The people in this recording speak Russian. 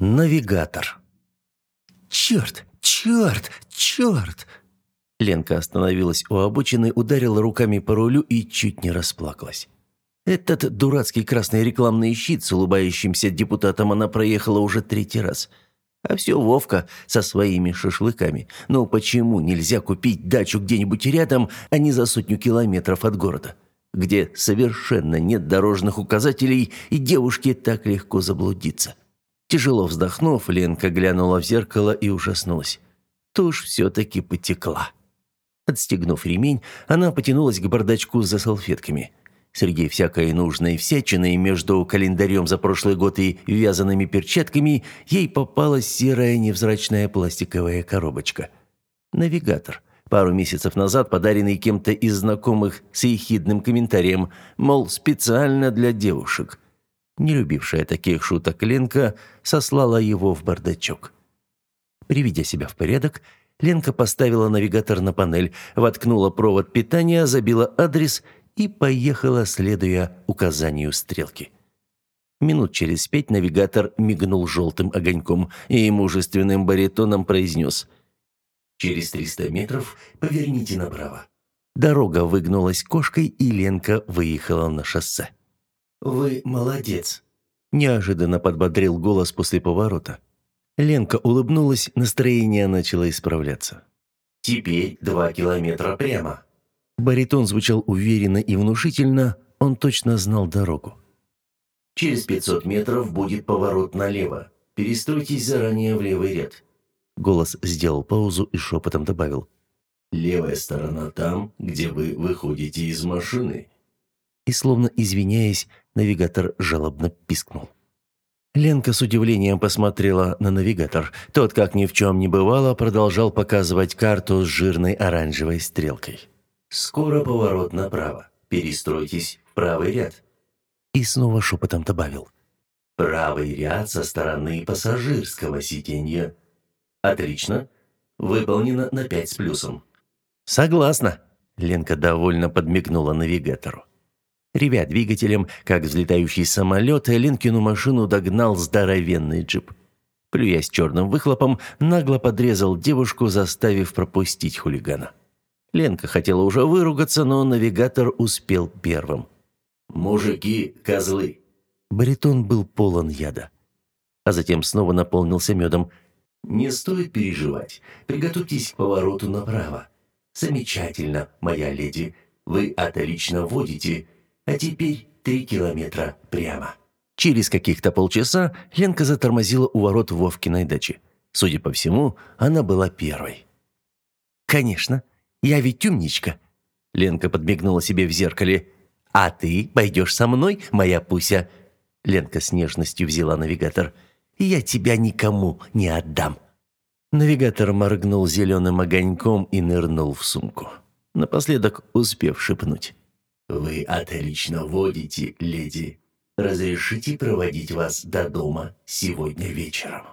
Навигатор. «Черт! Черт! Черт!» Ленка остановилась у обочины, ударила руками по рулю и чуть не расплакалась. Этот дурацкий красный рекламный щит с улыбающимся депутатом она проехала уже третий раз. А все Вовка со своими шашлыками. Но почему нельзя купить дачу где-нибудь рядом, а не за сотню километров от города? Где совершенно нет дорожных указателей, и девушке так легко заблудиться. Тяжело вздохнув, Ленка глянула в зеркало и ужаснулась. Тушь все-таки потекла. Отстегнув ремень, она потянулась к бардачку за салфетками. Среди всякой нужной всячины между календарем за прошлый год и вязаными перчатками ей попалась серая невзрачная пластиковая коробочка. Навигатор. Пару месяцев назад подаренный кем-то из знакомых с ехидным комментарием, мол, специально для девушек. Не любившая таких шуток Ленка сослала его в бардачок. Приведя себя в порядок, Ленка поставила навигатор на панель, воткнула провод питания, забила адрес и поехала, следуя указанию стрелки. Минут через пять навигатор мигнул желтым огоньком и мужественным баритоном произнес «Через 300 метров поверните направо». Дорога выгнулась кошкой, и Ленка выехала на шоссе. «Вы молодец», – неожиданно подбодрил голос после поворота. Ленка улыбнулась, настроение начало исправляться. «Теперь два километра прямо». Баритон звучал уверенно и внушительно, он точно знал дорогу. «Через 500 метров будет поворот налево. Перестройтесь заранее в левый ряд». Голос сделал паузу и шепотом добавил. «Левая сторона там, где вы выходите из машины». И, словно извиняясь, навигатор жалобно пискнул. Ленка с удивлением посмотрела на навигатор. Тот, как ни в чем не бывало, продолжал показывать карту с жирной оранжевой стрелкой. «Скоро поворот направо. Перестройтесь в правый ряд». И снова шепотом добавил. «Правый ряд со стороны пассажирского сиденья». «Отлично. Выполнено на пять с плюсом». «Согласна». Ленка довольно подмигнула навигатору. Ревя двигателем, как взлетающий самолет, Ленкину машину догнал здоровенный джип. Плюясь черным выхлопом, нагло подрезал девушку, заставив пропустить хулигана. Ленка хотела уже выругаться, но навигатор успел первым. «Мужики, козлы!» Баритон был полон яда. А затем снова наполнился медом. «Не стоит переживать. Приготовьтесь к повороту направо. Замечательно, моя леди. Вы отлично водите. А теперь три километра прямо». Через каких-то полчаса Ленка затормозила у ворот Вовкиной дачи. Судя по всему, она была первой. «Конечно, я ведь умничка», — Ленка подмигнула себе в зеркале. «А ты пойдешь со мной, моя Пуся?» Ленка с нежностью взяла навигатор. «Я тебя никому не отдам». Навигатор моргнул зеленым огоньком и нырнул в сумку, напоследок успев шепнуть. «Вы отлично водите, леди. Разрешите проводить вас до дома сегодня вечером?»